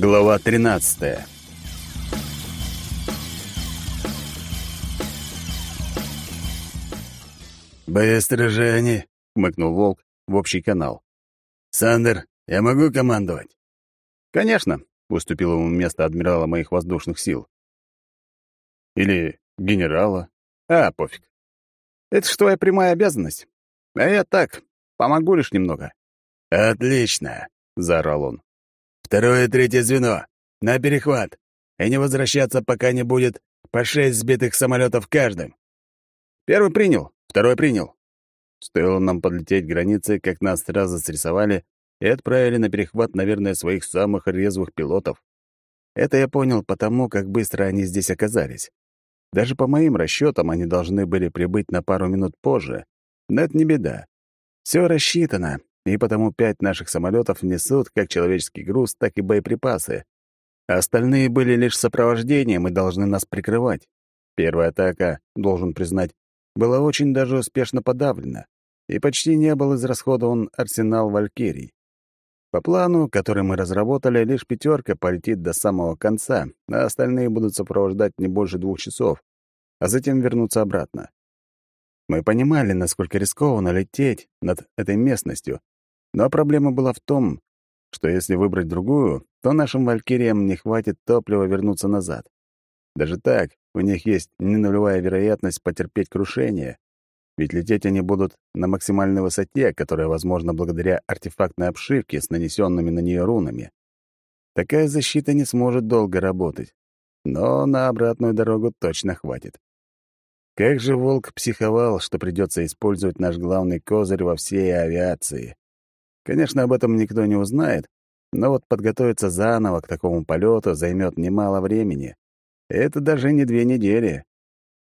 Глава 13. «Быстро же они!» — хмыкнул Волк в общий канал. «Сандер, я могу командовать?» «Конечно», — уступил ему место адмирала моих воздушных сил. Или генерала. А, пофиг. Это ж твоя прямая обязанность. А я так, помогу лишь немного. «Отлично!» — заорал он. «Второе и третье звено! На перехват! И не возвращаться, пока не будет по шесть сбитых самолетов каждым!» «Первый принял, второй принял». Стоило нам подлететь к границе, как нас сразу срисовали и отправили на перехват, наверное, своих самых резвых пилотов. Это я понял потому, как быстро они здесь оказались. Даже по моим расчетам они должны были прибыть на пару минут позже. Но это не беда. Все рассчитано, и потому пять наших самолетов несут как человеческий груз, так и боеприпасы. остальные были лишь сопровождением и должны нас прикрывать. Первая атака, должен признать, была очень даже успешно подавлена, и почти не был израсходован арсенал «Валькирий». По плану, который мы разработали, лишь пятерка полетит до самого конца, а остальные будут сопровождать не больше двух часов, а затем вернуться обратно. Мы понимали, насколько рискованно лететь над этой местностью, но проблема была в том, что если выбрать другую, то нашим «Валькириям» не хватит топлива вернуться назад. Даже так, у них есть ненулевая вероятность потерпеть крушение, ведь лететь они будут на максимальной высоте, которая возможна благодаря артефактной обшивке с нанесенными на нее рунами. Такая защита не сможет долго работать, но на обратную дорогу точно хватит. Как же Волк психовал, что придется использовать наш главный козырь во всей авиации. Конечно, об этом никто не узнает, но вот подготовиться заново к такому полету займет немало времени. Это даже не две недели.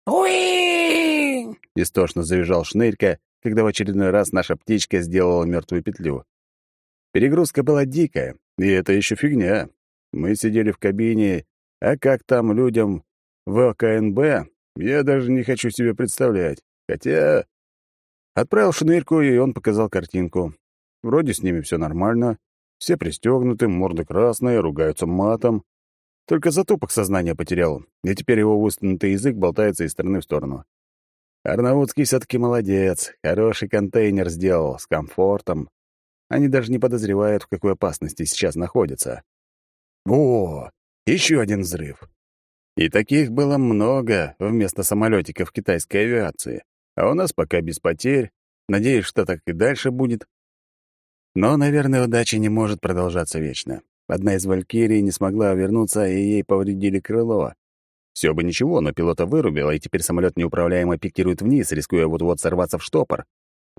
«Уи!» — истошно завизжал Шнырька, когда в очередной раз наша птичка сделала мертвую петлю. Перегрузка была дикая, и это еще фигня. Мы сидели в кабине, а как там людям в ОКНБ, я даже не хочу себе представлять. Хотя... Отправил Шнырьку, и он показал картинку. Вроде с ними все нормально, все пристегнуты, морды красные, ругаются матом. Только затупок сознания потерял, и теперь его высунутый язык болтается из стороны в сторону. Арнаутский все-таки молодец, хороший контейнер сделал, с комфортом. Они даже не подозревают, в какой опасности сейчас находятся. О, еще один взрыв. И таких было много вместо самолетиков китайской авиации. А у нас пока без потерь. Надеюсь, что так и дальше будет. Но, наверное, удача не может продолжаться вечно. Одна из «Валькирий» не смогла вернуться, и ей повредили крыло. Все бы ничего, но пилота вырубило, и теперь самолет неуправляемо пикирует вниз, рискуя вот-вот сорваться в штопор.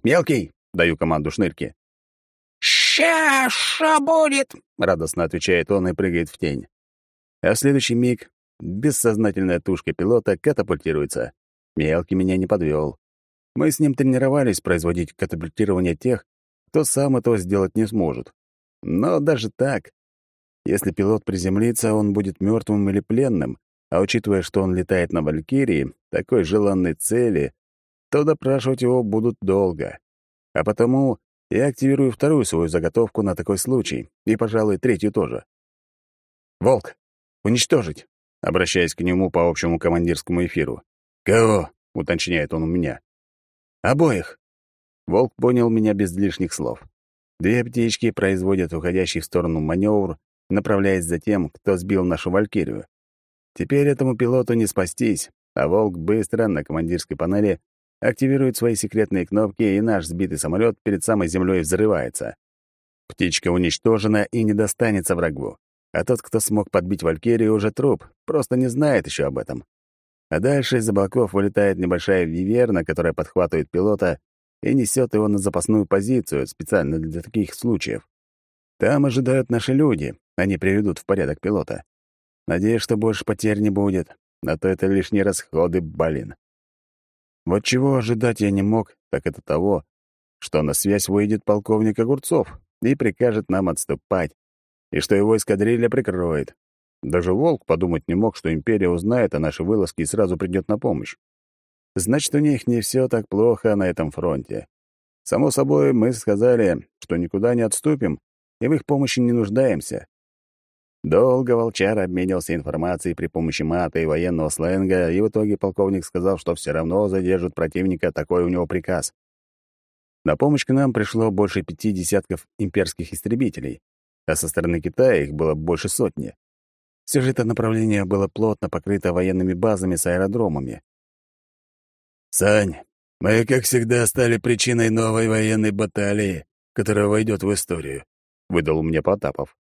«Мелкий!» — даю команду шнырки. «Ща, шо будет?» — радостно отвечает он и прыгает в тень. А в следующий миг бессознательная тушка пилота катапультируется. Мелкий меня не подвел. Мы с ним тренировались производить катапультирование тех, кто сам этого сделать не сможет. Но даже так, если пилот приземлится, он будет мертвым или пленным, а учитывая, что он летает на Валькирии, такой желанной цели, то допрашивать его будут долго. А потому я активирую вторую свою заготовку на такой случай, и, пожалуй, третью тоже. «Волк, уничтожить!» обращаясь к нему по общему командирскому эфиру. «Кого?» — уточняет он у меня. «Обоих. Волк понял меня без лишних слов. Две птички производят уходящий в сторону маневр, направляясь за тем, кто сбил нашу валькирию. Теперь этому пилоту не спастись, а Волк быстро на командирской панели активирует свои секретные кнопки, и наш сбитый самолет перед самой землей взрывается. Птичка уничтожена и не достанется врагу. А тот, кто смог подбить Валькирию, уже труп, просто не знает еще об этом. А дальше из облаков вылетает небольшая виверна, которая подхватывает пилота и несет его на запасную позицию, специально для таких случаев. Там ожидают наши люди, они приведут в порядок пилота. Надеюсь, что больше потерь не будет, а то это лишние расходы, блин. Вот чего ожидать я не мог, так это того, что на связь выйдет полковник Огурцов и прикажет нам отступать, и что его эскадрилья прикроет. Даже Волк подумать не мог, что Империя узнает о нашей вылазке и сразу придет на помощь. Значит, у них не все так плохо на этом фронте. Само собой, мы сказали, что никуда не отступим и в их помощи не нуждаемся. Долго волчар обменивался информацией при помощи мата и военного сленга, и в итоге полковник сказал, что все равно задержит противника, такой у него приказ. На помощь к нам пришло больше пяти десятков имперских истребителей, а со стороны Китая их было больше сотни. Все же это направление было плотно покрыто военными базами с аэродромами. «Сань, мы, как всегда, стали причиной новой военной баталии, которая войдет в историю», — выдал мне Потапов.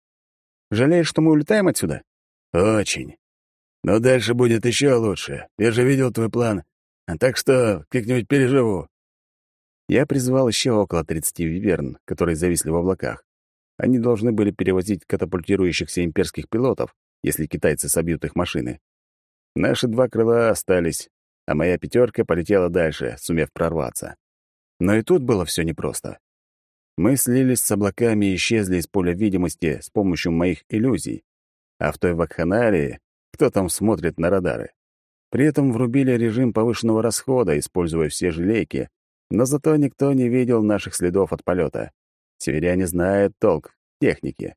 «Жалеешь, что мы улетаем отсюда?» «Очень. Но дальше будет еще лучше. Я же видел твой план. Так что как-нибудь переживу». Я призвал еще около 30 виверн, которые зависли в облаках. Они должны были перевозить катапультирующихся имперских пилотов, если китайцы собьют их машины. Наши два крыла остались, а моя пятерка полетела дальше, сумев прорваться. Но и тут было все непросто. Мы слились с облаками и исчезли из поля видимости с помощью моих иллюзий. А в той вакханалии кто там смотрит на радары? При этом врубили режим повышенного расхода, используя все желейки, но зато никто не видел наших следов от полета. Северяне знают толк в технике.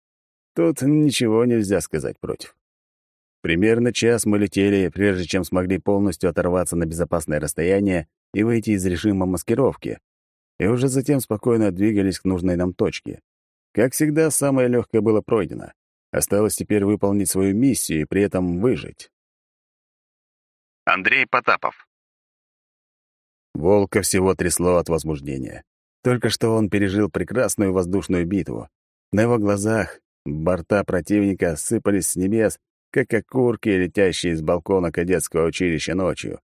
Тут ничего нельзя сказать против. Примерно час мы летели, прежде чем смогли полностью оторваться на безопасное расстояние и выйти из режима маскировки, и уже затем спокойно двигались к нужной нам точке. Как всегда, самое легкое было пройдено. Осталось теперь выполнить свою миссию и при этом выжить. Андрей Потапов Волка всего трясло от возбуждения. Только что он пережил прекрасную воздушную битву. На его глазах борта противника сыпались с небес, как окурки, летящие с балкона кадетского училища ночью.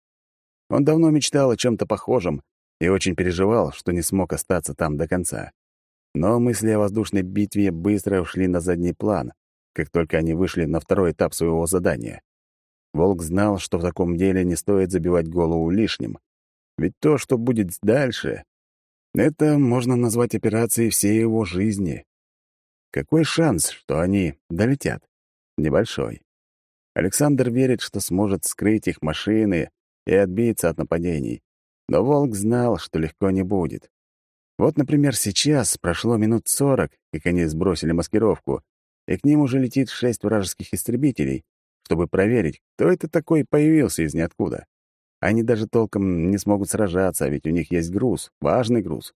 Он давно мечтал о чем-то похожем и очень переживал, что не смог остаться там до конца. Но мысли о воздушной битве быстро ушли на задний план, как только они вышли на второй этап своего задания. Волк знал, что в таком деле не стоит забивать голову лишним. Ведь то, что будет дальше, это можно назвать операцией всей его жизни. Какой шанс, что они долетят? Небольшой. Александр верит, что сможет скрыть их машины и отбиться от нападений. Но Волк знал, что легко не будет. Вот, например, сейчас прошло минут сорок, как они сбросили маскировку, и к ним уже летит шесть вражеских истребителей, чтобы проверить, кто это такой появился из ниоткуда. Они даже толком не смогут сражаться, ведь у них есть груз, важный груз.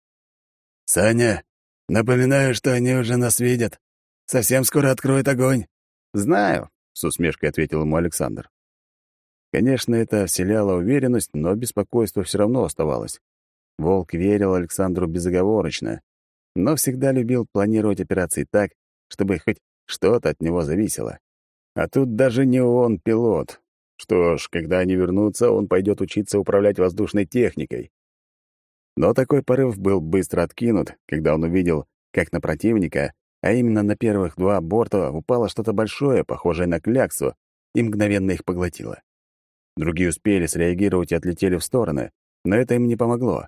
«Саня, напоминаю, что они уже нас видят. Совсем скоро откроют огонь». «Знаю», — с усмешкой ответил ему Александр. Конечно, это вселяло уверенность, но беспокойство все равно оставалось. Волк верил Александру безоговорочно, но всегда любил планировать операции так, чтобы хоть что-то от него зависело. А тут даже не он пилот, что ж, когда они вернутся, он пойдет учиться управлять воздушной техникой. Но такой порыв был быстро откинут, когда он увидел, как на противника, а именно на первых два борта, упало что-то большое, похожее на кляксу, и мгновенно их поглотило. Другие успели среагировать и отлетели в стороны, но это им не помогло.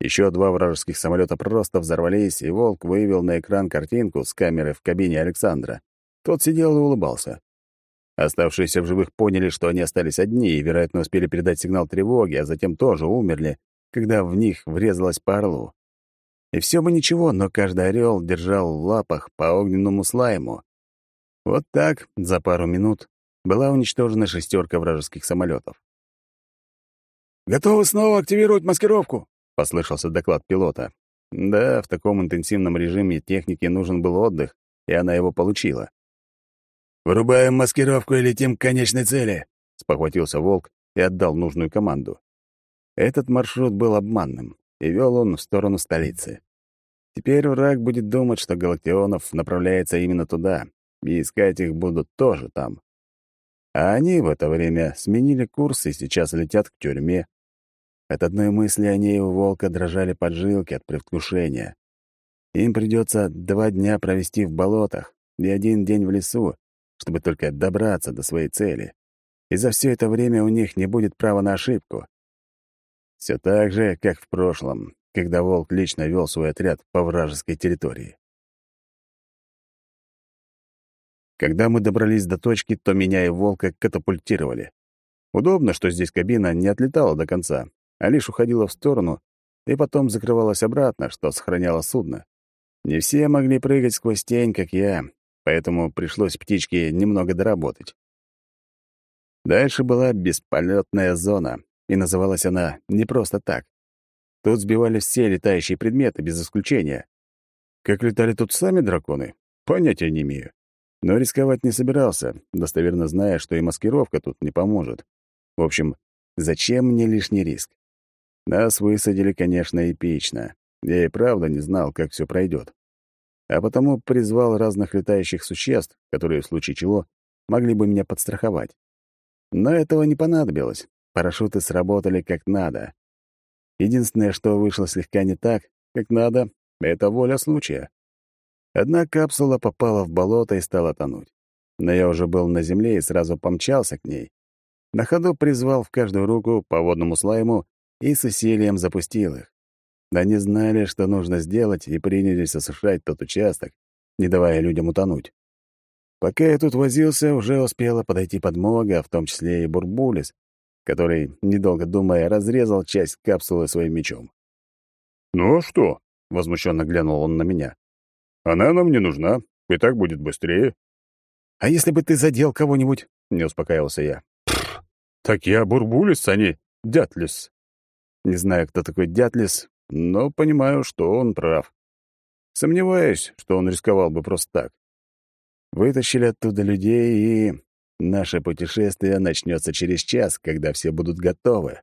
Еще два вражеских самолета просто взорвались, и Волк вывел на экран картинку с камеры в кабине Александра. Тот сидел и улыбался. Оставшиеся в живых поняли, что они остались одни и, вероятно, успели передать сигнал тревоги, а затем тоже умерли, когда в них врезалась по орлу. И все бы ничего, но каждый орел держал в лапах по огненному слайму. Вот так, за пару минут, была уничтожена шестерка вражеских самолетов. «Готовы снова активировать маскировку?» — послышался доклад пилота. Да, в таком интенсивном режиме технике нужен был отдых, и она его получила. «Вырубаем маскировку и летим к конечной цели», — спохватился Волк и отдал нужную команду. Этот маршрут был обманным, и вел он в сторону столицы. Теперь враг будет думать, что Галактионов направляется именно туда, и искать их будут тоже там. А они в это время сменили курс и сейчас летят к тюрьме. От одной мысли о ней у волка дрожали поджилки от предвкушения. Им придется два дня провести в болотах и один день в лесу, чтобы только добраться до своей цели. И за все это время у них не будет права на ошибку. Все так же, как в прошлом, когда Волк лично вел свой отряд по вражеской территории. Когда мы добрались до точки, то меня и Волка катапультировали. Удобно, что здесь кабина не отлетала до конца, а лишь уходила в сторону и потом закрывалась обратно, что сохраняло судно. Не все могли прыгать сквозь тень, как я, поэтому пришлось птичке немного доработать. Дальше была бесполетная зона, и называлась она не просто так. Тут сбивали все летающие предметы, без исключения. Как летали тут сами драконы? Понятия не имею. Но рисковать не собирался, достоверно зная, что и маскировка тут не поможет. В общем, зачем мне лишний риск? Нас высадили, конечно, эпично. Я и правда не знал, как все пройдет. А потому призвал разных летающих существ, которые, в случае чего, могли бы меня подстраховать. Но этого не понадобилось. Парашюты сработали как надо. Единственное, что вышло слегка не так, как надо, — это воля случая. Одна капсула попала в болото и стала тонуть. Но я уже был на земле и сразу помчался к ней. На ходу призвал в каждую руку по водному слайму и с усилием запустил их. Они знали, что нужно сделать, и принялись осушать тот участок, не давая людям утонуть. Пока я тут возился, уже успела подойти подмога, в том числе и Бурбулис, который, недолго думая, разрезал часть капсулы своим мечом. «Ну а что?» — возмущенно глянул он на меня. «Она нам не нужна, и так будет быстрее». «А если бы ты задел кого-нибудь?» — не успокаивался я. «Так я Бурбулис, а не Дятлис». Не знаю, кто такой Дятлис, но понимаю, что он прав. Сомневаюсь, что он рисковал бы просто так. Вытащили оттуда людей, и наше путешествие начнется через час, когда все будут готовы.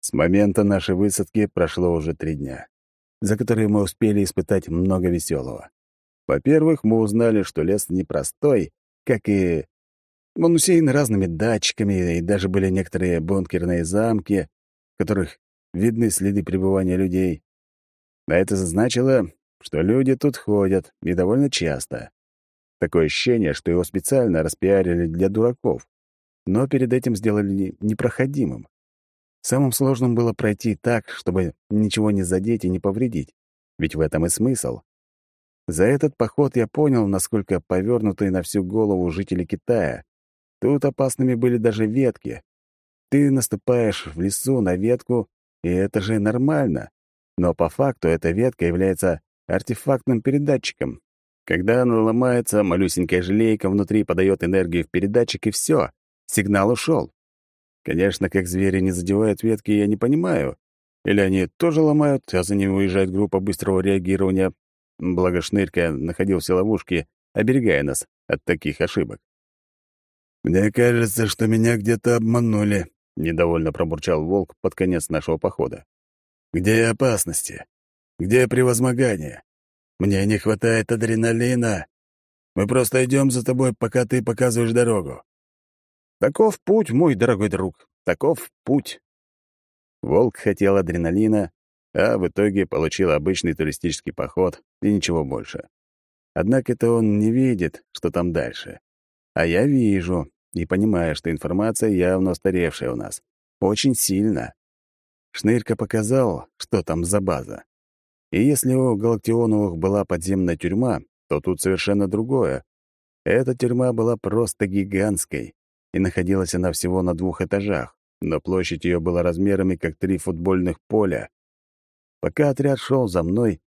С момента нашей высадки прошло уже три дня, за которые мы успели испытать много веселого. Во-первых, мы узнали, что лес непростой, как и... Он усеян разными датчиками, и даже были некоторые бункерные замки, в которых видны следы пребывания людей. А это значило, что люди тут ходят, и довольно часто. Такое ощущение, что его специально распиарили для дураков, но перед этим сделали непроходимым. Самым сложным было пройти так, чтобы ничего не задеть и не повредить, ведь в этом и смысл. За этот поход я понял, насколько повернутые на всю голову жители Китая. Тут опасными были даже ветки. Ты наступаешь в лесу на ветку, и это же нормально. Но по факту эта ветка является артефактным передатчиком. Когда она ломается, малюсенькая желейка внутри подает энергию в передатчик, и все, сигнал ушел. Конечно, как звери не задевают ветки, я не понимаю. Или они тоже ломают, а за ними уезжает группа быстрого реагирования. Благо Шнырька находился в ловушке, оберегая нас от таких ошибок. «Мне кажется, что меня где-то обманули», — недовольно пробурчал волк под конец нашего похода. «Где опасности? Где превозмогание? Мне не хватает адреналина. Мы просто идем за тобой, пока ты показываешь дорогу. Таков путь, мой дорогой друг, таков путь. Волк хотел адреналина, а в итоге получил обычный туристический поход и ничего больше. Однако это он не видит, что там дальше. А я вижу и понимаю, что информация явно устаревшая у нас. Очень сильно. Шнырька показал, что там за база. И если у Галактионовых была подземная тюрьма, то тут совершенно другое. Эта тюрьма была просто гигантской, и находилась она всего на двух этажах, но площадь ее была размерами, как три футбольных поля. Пока отряд шел за мной,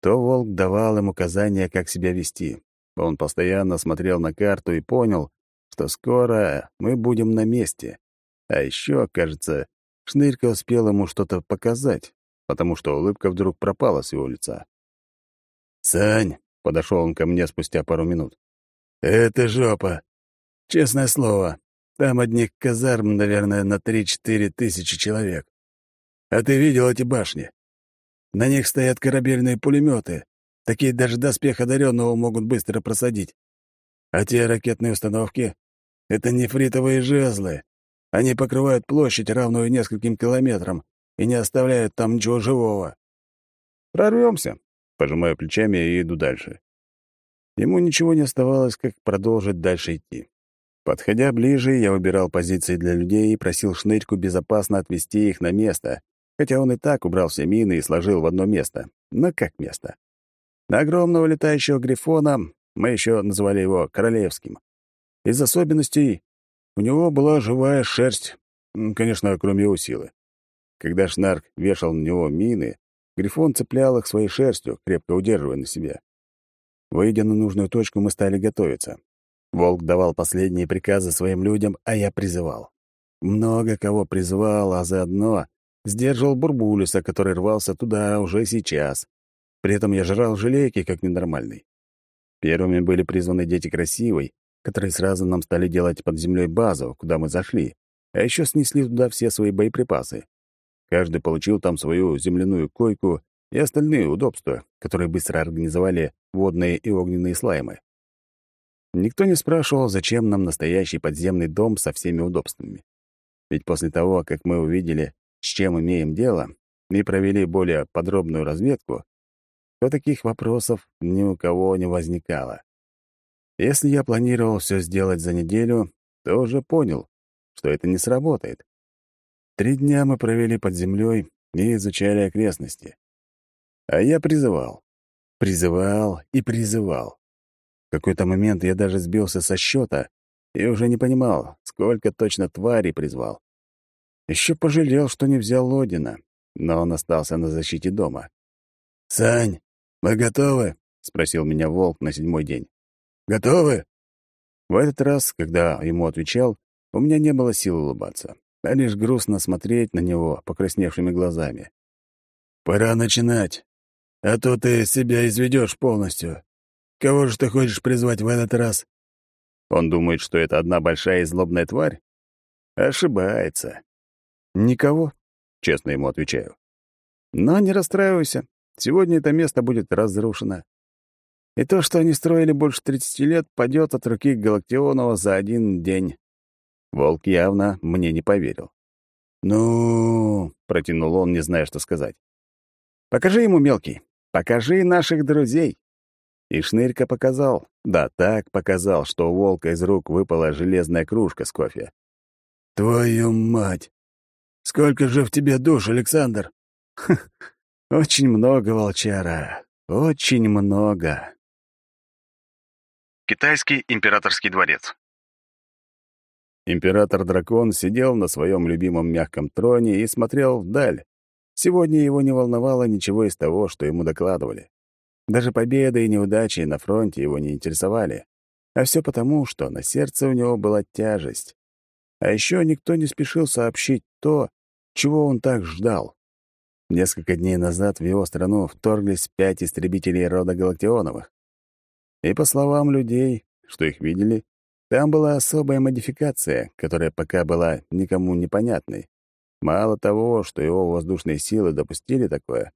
то волк давал им указания, как себя вести. Он постоянно смотрел на карту и понял, что скоро мы будем на месте. А еще, кажется, Шнырька успел ему что-то показать, потому что улыбка вдруг пропала с его лица. «Сань», — подошел он ко мне спустя пару минут, — «это жопа. Честное слово, там одних казарм, наверное, на три-четыре тысячи человек. А ты видел эти башни? На них стоят корабельные пулеметы. Такие даже доспех одаренного могут быстро просадить. А те ракетные установки — это нефритовые жезлы. Они покрывают площадь, равную нескольким километрам, и не оставляют там ничего живого. Прорвемся. Пожимаю плечами и иду дальше. Ему ничего не оставалось, как продолжить дальше идти. Подходя ближе, я выбирал позиции для людей и просил Шнырьку безопасно отвести их на место, хотя он и так убрал все мины и сложил в одно место. Но как место? На огромного летающего грифона, мы еще называли его королевским. Из особенностей у него была живая шерсть, конечно, кроме его силы. Когда Шнарк вешал на него мины, Грифон цеплял их своей шерстью, крепко удерживая на себе. Выйдя на нужную точку, мы стали готовиться. Волк давал последние приказы своим людям, а я призывал. Много кого призывал, а заодно сдерживал Бурбулиса, который рвался туда уже сейчас. При этом я жрал желейки, как ненормальный. Первыми были призваны дети красивой, которые сразу нам стали делать под землей базу, куда мы зашли, а еще снесли туда все свои боеприпасы. Каждый получил там свою земляную койку и остальные удобства, которые быстро организовали водные и огненные слаймы. Никто не спрашивал, зачем нам настоящий подземный дом со всеми удобствами. Ведь после того, как мы увидели, с чем имеем дело, и провели более подробную разведку, то таких вопросов ни у кого не возникало. Если я планировал все сделать за неделю, то уже понял, что это не сработает. Три дня мы провели под землей и изучали окрестности. А я призывал, призывал и призывал. В какой-то момент я даже сбился со счета и уже не понимал, сколько точно тварей призвал. Еще пожалел, что не взял Лодина, но он остался на защите дома. «Сань, вы готовы?» — спросил меня Волк на седьмой день. «Готовы?» В этот раз, когда ему отвечал, у меня не было сил улыбаться, а лишь грустно смотреть на него покрасневшими глазами. «Пора начинать, а то ты себя изведешь полностью. Кого же ты хочешь призвать в этот раз?» Он думает, что это одна большая и злобная тварь? Ошибается. «Никого», — честно ему отвечаю. «Но не расстраивайся. Сегодня это место будет разрушено. И то, что они строили больше 30 лет, падет от руки Галактионова за один день». Волк явно мне не поверил. «Ну...» — протянул он, не зная, что сказать. «Покажи ему, мелкий, покажи наших друзей». И Шнырька показал, да так показал, что у волка из рук выпала железная кружка с кофе. «Твою мать! Сколько же в тебе душ, Александр?» «Очень много, волчара, очень много». Китайский императорский дворец. Император-дракон сидел на своем любимом мягком троне и смотрел вдаль. Сегодня его не волновало ничего из того, что ему докладывали. Даже победы и неудачи на фронте его не интересовали. А все потому, что на сердце у него была тяжесть. А еще никто не спешил сообщить то, чего он так ждал. Несколько дней назад в его страну вторглись пять истребителей рода Галактионовых. И по словам людей, что их видели, там была особая модификация, которая пока была никому непонятной. Мало того, что его воздушные силы допустили такое,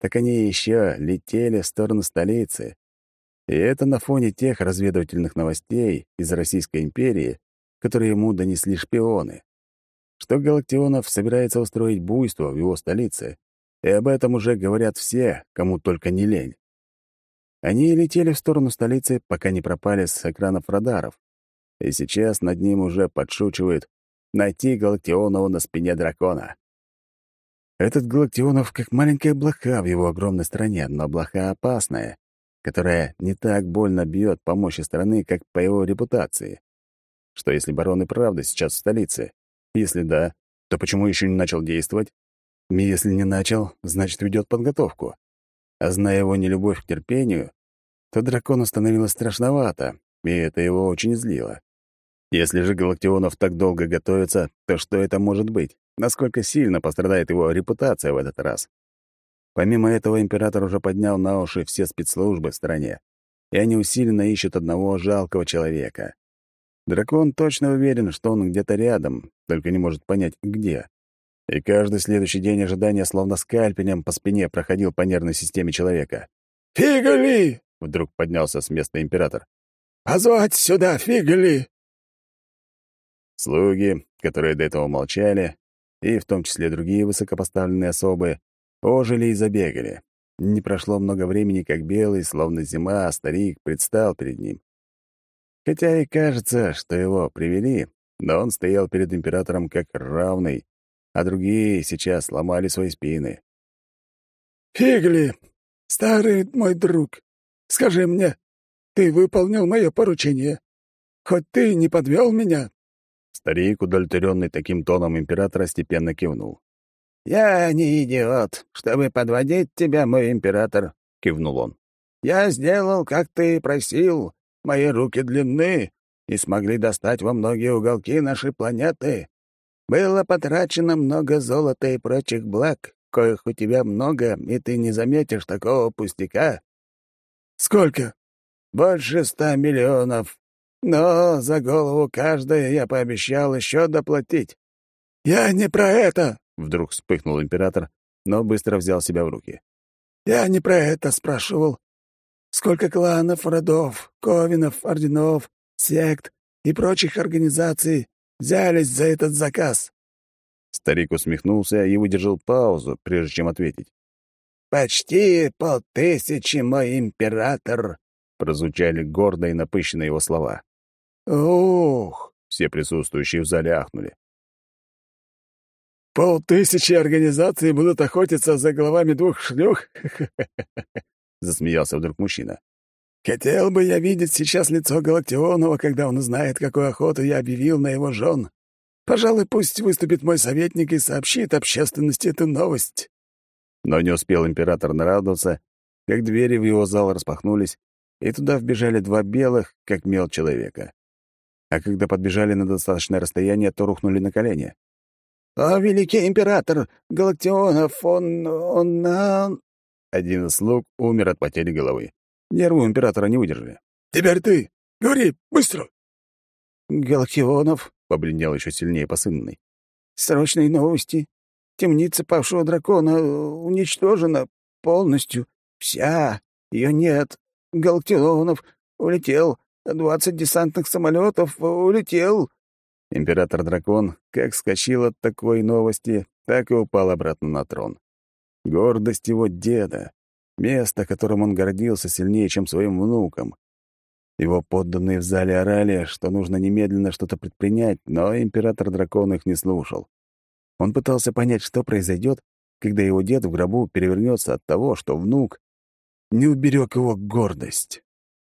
так они еще летели в сторону столицы. И это на фоне тех разведывательных новостей из Российской империи, которые ему донесли шпионы. Что Галактионов собирается устроить буйство в его столице, и об этом уже говорят все, кому только не лень. Они летели в сторону столицы, пока не пропали с экранов радаров. И сейчас над ним уже подшучивают найти Галактионова на спине дракона. Этот Галактионов как маленькая блоха в его огромной стране, но блоха опасная, которая не так больно бьет по мощи страны, как по его репутации. Что если барон и правда сейчас в столице? Если да, то почему еще не начал действовать? Если не начал, значит, ведет подготовку. А зная его нелюбовь к терпению, то дракону становилось страшновато, и это его очень злило. Если же Галактионов так долго готовится, то что это может быть? Насколько сильно пострадает его репутация в этот раз? Помимо этого, император уже поднял на уши все спецслужбы в стране, и они усиленно ищут одного жалкого человека. Дракон точно уверен, что он где-то рядом, только не может понять, где. И каждый следующий день ожидания словно скальпелем по спине проходил по нервной системе человека. «Фигали!» — вдруг поднялся с места император. «Позвать сюда Фигали!» Слуги, которые до этого молчали, и в том числе другие высокопоставленные особы, ожили и забегали. Не прошло много времени, как белый, словно зима, старик предстал перед ним. Хотя и кажется, что его привели, но он стоял перед императором как равный, а другие сейчас ломали свои спины. «Фигли, старый мой друг, скажи мне, ты выполнил мое поручение? Хоть ты не подвел меня, Старик, удовлетворенный таким тоном императора, степенно кивнул. «Я не идиот, чтобы подводить тебя, мой император», — кивнул он. Я сделал, как ты и просил. Мои руки длинны и смогли достать во многие уголки нашей планеты. Было потрачено много золота и прочих благ, коих у тебя много, и ты не заметишь такого пустяка. Сколько? Больше ста миллионов. Но за голову каждой я пообещал еще доплатить. Я не про это, вдруг вспыхнул император, но быстро взял себя в руки. Я не про это спрашивал. Сколько кланов, родов, ковинов, орденов, сект и прочих организаций взялись за этот заказ?» Старик усмехнулся и выдержал паузу, прежде чем ответить. «Почти полтысячи, мой император!» — прозвучали гордо и напыщенно его слова. «Ух!» — все присутствующие в зале ахнули. «Полтысячи организаций будут охотиться за головами двух шлюх?» — засмеялся вдруг мужчина. Хотел бы я видеть сейчас лицо Галактионова, когда он узнает, какую охоту я объявил на его жен. Пожалуй, пусть выступит мой советник и сообщит общественности эту новость». Но не успел император нарадоваться, как двери в его зал распахнулись, и туда вбежали два белых, как мел человека. А когда подбежали на достаточное расстояние, то рухнули на колени. «О, великий император! Галактионов, он... он... он...» Один из слуг умер от потери головы. Нервы императора не выдержали. «Теперь ты! Говори, быстро!» «Галактионов», — побледнел еще сильнее посыльный. «Срочные новости. Темница павшего дракона уничтожена полностью. Вся. Ее нет. Галактионов улетел. Двадцать десантных самолетов улетел». Император-дракон как скочил от такой новости, так и упал обратно на трон. Гордость его деда, Место, которым он гордился сильнее, чем своим внуком. Его подданные в зале орали, что нужно немедленно что-то предпринять, но император-дракон их не слушал. Он пытался понять, что произойдет, когда его дед в гробу перевернется от того, что внук не уберег его гордость.